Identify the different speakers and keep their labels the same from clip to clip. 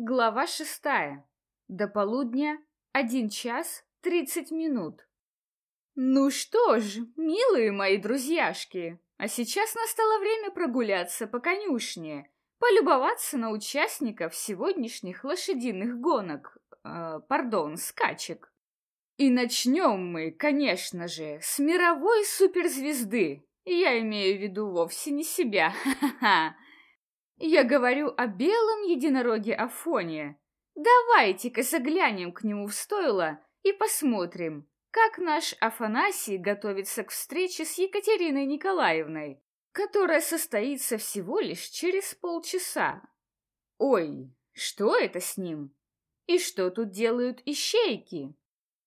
Speaker 1: Глава шестая. До полудня один час тридцать минут. Ну что ж, милые мои друзьяшки, а сейчас настало время прогуляться по конюшне, полюбоваться на участников сегодняшних лошадиных гонок, э, пардон, скачек. И начнем мы, конечно же, с мировой суперзвезды. Я имею в виду вовсе не себя, ха-ха-ха. Я говорю о белом единороге Афоне. Давайте-ка заглянем к нему в стойло и посмотрим, как наш Афанасий готовится к встрече с Екатериной Николаевной, которая состоится всего лишь через полчаса. Ой, что это с ним? И что тут делают ищейки?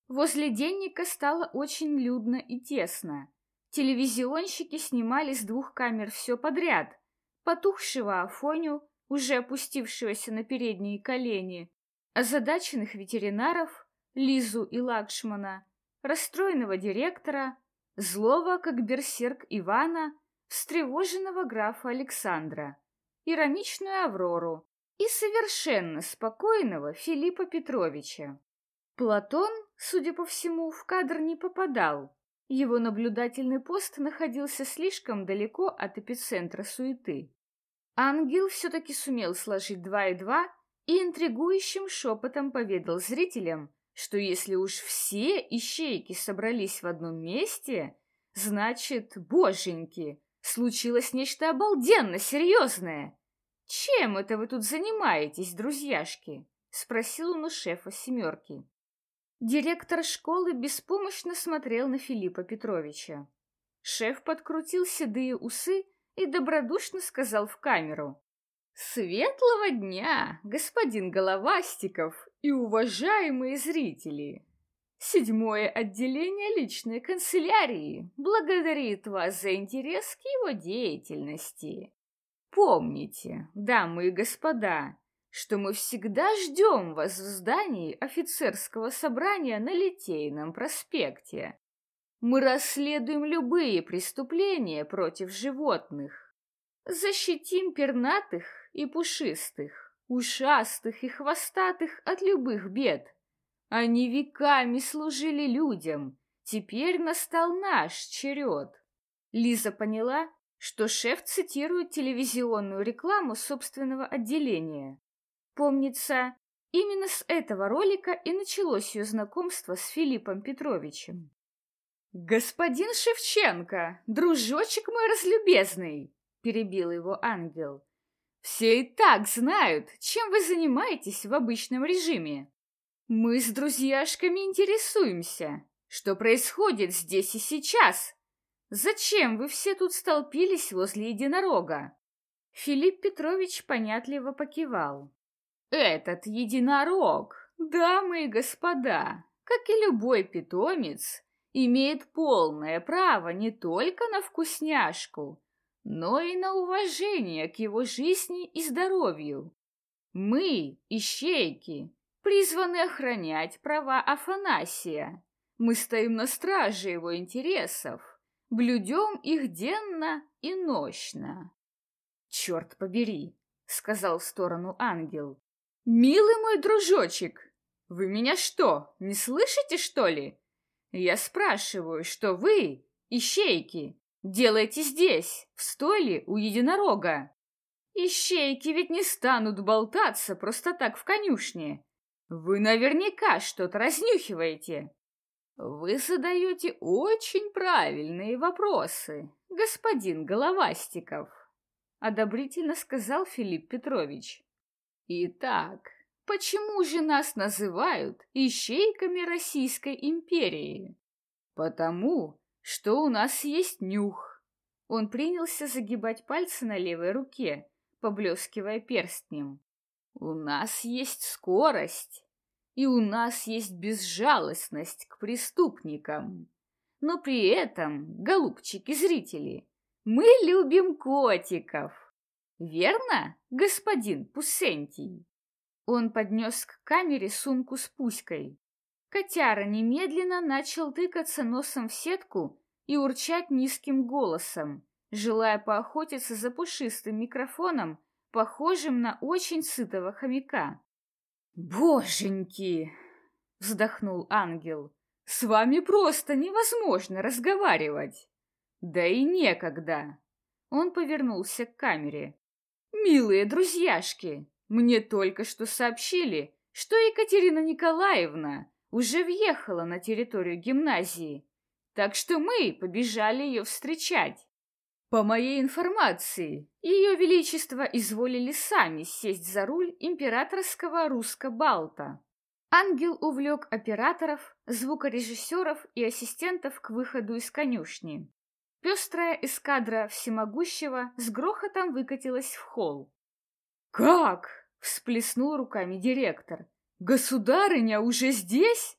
Speaker 1: Возле денника стало очень людно и тесно. Телевизионщики снимали с двух камер все подряд — потухшего Афоню, уже опустившегося на передние колени, озадаченных ветеринаров, Лизу и Лакшмана, расстроенного директора, злого, как берсерк Ивана, встревоженного графа Александра, ироничную Аврору и совершенно спокойного Филиппа Петровича. Платон, судя по всему, в кадр не попадал. Его наблюдательный пост находился слишком далеко от эпицентра суеты. Ангел все-таки сумел сложить два и два и интригующим шепотом поведал зрителям, что если уж все ищейки собрались в одном месте, значит, боженьки, случилось нечто обалденно серьезное. «Чем это вы тут занимаетесь, друзьяшки?» — спросил он у шефа семерки. Директор школы беспомощно смотрел на Филиппа Петровича. Шеф подкрутил седые усы и добродушно сказал в камеру. «Светлого дня, господин Головастиков и уважаемые зрители! Седьмое отделение личной канцелярии благодарит вас за интерес к его деятельности. Помните, дамы и господа, что мы всегда ждем вас в здании офицерского собрания на Литейном проспекте. Мы расследуем любые преступления против животных. Защитим пернатых и пушистых, ушастых и хвостатых от любых бед. Они веками служили людям. Теперь настал наш черед. Лиза поняла, что шеф цитирует телевизионную рекламу собственного отделения. Помнится, именно с этого ролика и началось ее знакомство с Филиппом Петровичем. «Господин Шевченко, дружочек мой разлюбезный!» — перебил его ангел. «Все и так знают, чем вы занимаетесь в обычном режиме. Мы с друзьяшками интересуемся, что происходит здесь и сейчас. Зачем вы все тут столпились возле единорога?» Филипп Петрович понятливо покивал. «Этот единорог, дамы и господа, как и любой питомец, имеет полное право не только на вкусняшку, но и на уважение к его жизни и здоровью. Мы, ищейки, призваны охранять права Афанасия. Мы стоим на страже его интересов, блюдем их денно и нощно. «Черт побери!» — сказал в сторону ангел. «Милый мой дружочек, вы меня что, не слышите, что ли?» Я спрашиваю, что вы, ищейки, делаете здесь, в стойле у единорога? Ищейки ведь не станут болтаться просто так в конюшне. Вы наверняка что-то разнюхиваете. Вы задаете очень правильные вопросы, господин Головастиков, одобрительно сказал Филипп Петрович. Итак, Почему же нас называют ищейками Российской империи? Потому, что у нас есть нюх. Он принялся загибать пальцы на левой руке, поблескивая перстнем. У нас есть скорость, и у нас есть безжалостность к преступникам. Но при этом, голубчики-зрители, мы любим котиков. Верно, господин Пусентий? Он поднес к камере сумку с пуськой. Котяра немедленно начал тыкаться носом в сетку и урчать низким голосом, желая поохотиться за пушистым микрофоном, похожим на очень сытого хомяка. «Боженьки!» — вздохнул ангел. «С вами просто невозможно разговаривать!» «Да и некогда!» Он повернулся к камере. «Милые друзьяшки, мне только что сообщили, что Екатерина Николаевна уже въехала на территорию гимназии, так что мы побежали ее встречать. По моей информации, ее величество изволили сами сесть за руль императорского русско-балта. Ангел увлек операторов, звукорежиссеров и ассистентов к выходу из конюшни. Пестрая эскадра всемогущего с грохотом выкатилась в холл. «Как?» — всплеснул руками директор. «Государыня уже здесь?»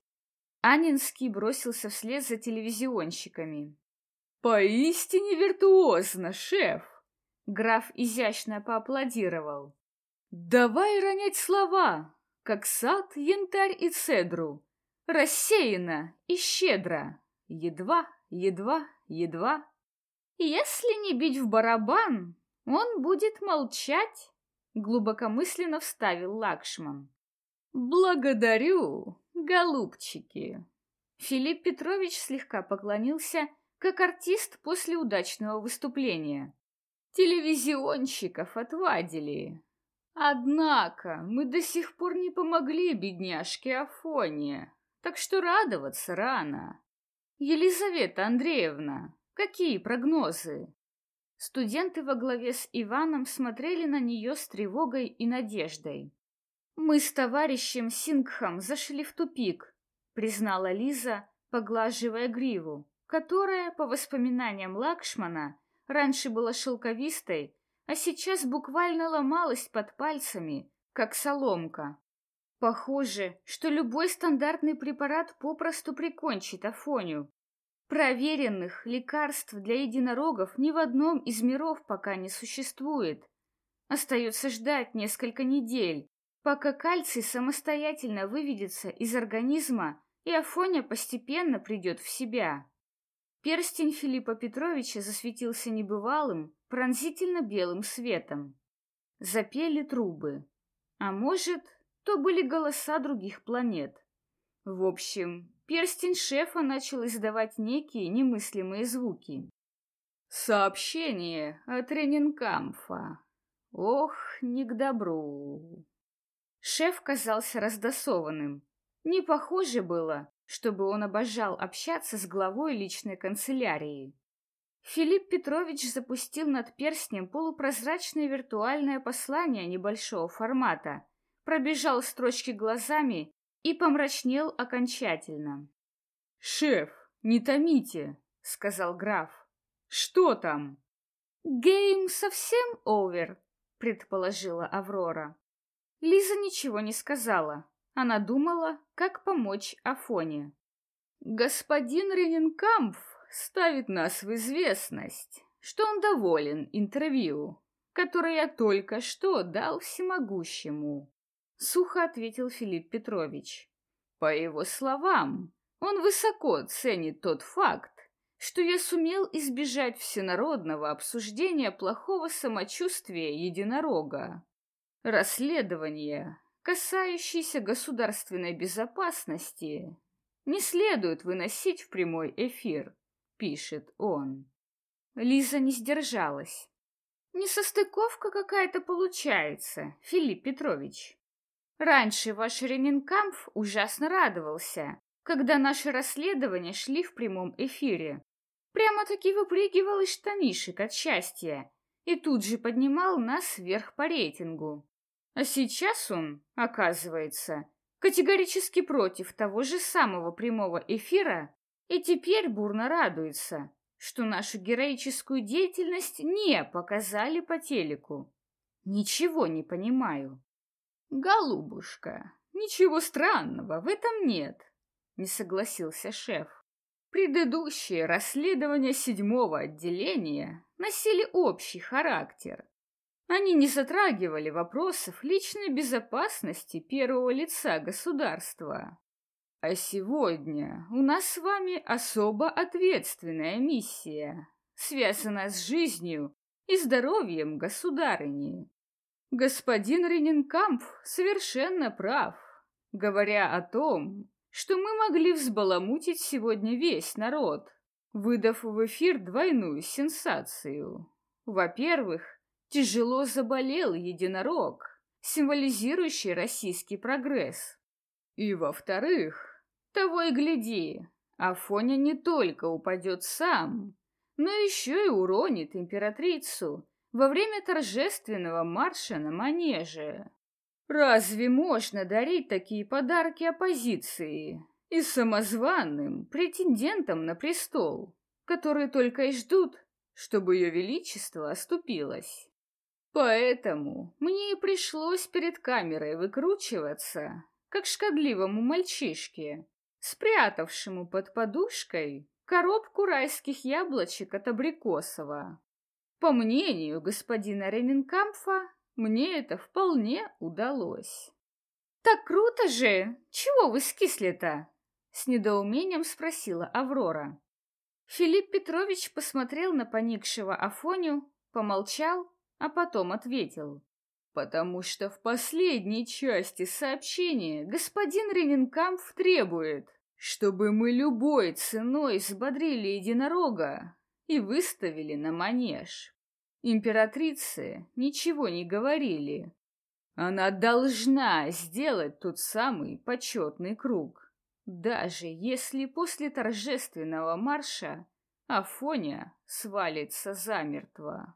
Speaker 1: Анинский бросился вслед за телевизионщиками. «Поистине виртуозно, шеф!» Граф изящно поаплодировал. «Давай ронять слова, как сад, янтарь и цедру, рассеяно и щедро, едва, едва, едва. Если не бить в барабан, он будет молчать», — глубокомысленно вставил Лакшман. «Благодарю, голубчики!» Филипп Петрович слегка поклонился как артист после удачного выступления. Телевизионщиков отвадили. Однако мы до сих пор не помогли бедняжке Афоне, так что радоваться рано. Елизавета Андреевна, какие прогнозы? Студенты во главе с Иваном смотрели на нее с тревогой и надеждой. «Мы с товарищем Сингхом зашли в тупик», — признала Лиза, поглаживая гриву которая, по воспоминаниям Лакшмана, раньше была шелковистой, а сейчас буквально ломалась под пальцами, как соломка. Похоже, что любой стандартный препарат попросту прикончит Афонию. Проверенных лекарств для единорогов ни в одном из миров пока не существует. Остается ждать несколько недель, пока кальций самостоятельно выведется из организма и Афоня постепенно придет в себя. Перстень Филиппа Петровича засветился небывалым, пронзительно белым светом. Запели трубы. А может, то были голоса других планет. В общем, перстень шефа начал издавать некие немыслимые звуки. Сообщение от Ренинкамфа. Ох, не к добру. Шеф казался раздосованным. Не похоже было, чтобы он обожал общаться с главой личной канцелярии. Филипп Петрович запустил над перстнем полупрозрачное виртуальное послание небольшого формата, пробежал строчки глазами и помрачнел окончательно. «Шеф, не томите», — сказал граф. «Что там?» «Гейм совсем овер», — предположила Аврора. Лиза ничего не сказала, она думала, как помочь Афоне. Господин Ренинкампф ставит нас в известность, что он доволен интервью, которое я только что дал всемогущему. Сухо ответил Филипп Петрович. По его словам, он высоко ценит тот факт, что я сумел избежать всенародного обсуждения плохого самочувствия единорога. Расследование касающиеся государственной безопасности, не следует выносить в прямой эфир, пишет он. Лиза не сдержалась. Несостыковка какая-то получается, Филипп Петрович. Раньше ваш Ренинкамф ужасно радовался, когда наши расследования шли в прямом эфире. Прямо-таки выпрыгивал из штанишек от счастья и тут же поднимал нас вверх по рейтингу. А сейчас он, оказывается, категорически против того же самого прямого эфира и теперь бурно радуется, что нашу героическую деятельность не показали по телеку. Ничего не понимаю. Голубушка, ничего странного в этом нет, не согласился шеф. Предыдущие расследования седьмого отделения носили общий характер они не затрагивали вопросов личной безопасности первого лица государства. А сегодня у нас с вами особо ответственная миссия, связанная с жизнью и здоровьем государыни. Господин Ренинкамп совершенно прав, говоря о том, что мы могли взбаламутить сегодня весь народ, выдав в эфир двойную сенсацию. Во-первых, тяжело заболел единорог, символизирующий российский прогресс. И во-вторых, того и гляди, Афоня не только упадет сам, но еще и уронит императрицу во время торжественного марша на манеже. Разве можно дарить такие подарки оппозиции и самозваным претендентам на престол, которые только и ждут, чтобы ее величество оступилось? Поэтому мне и пришлось перед камерой выкручиваться, как шкодливому мальчишке, спрятавшему под подушкой коробку райских яблочек от Абрикосова. По мнению господина Рененкамфа, мне это вполне удалось. «Так круто же! Чего вы скисли-то?» С недоумением спросила Аврора. Филипп Петрович посмотрел на поникшего Афоню, помолчал, а потом ответил. «Потому что в последней части сообщения господин Ренинкамф требует, чтобы мы любой ценой взбодрили единорога и выставили на манеж. Императрице ничего не говорили. Она должна сделать тот самый почетный круг, даже если после торжественного марша Афоня свалится замертво.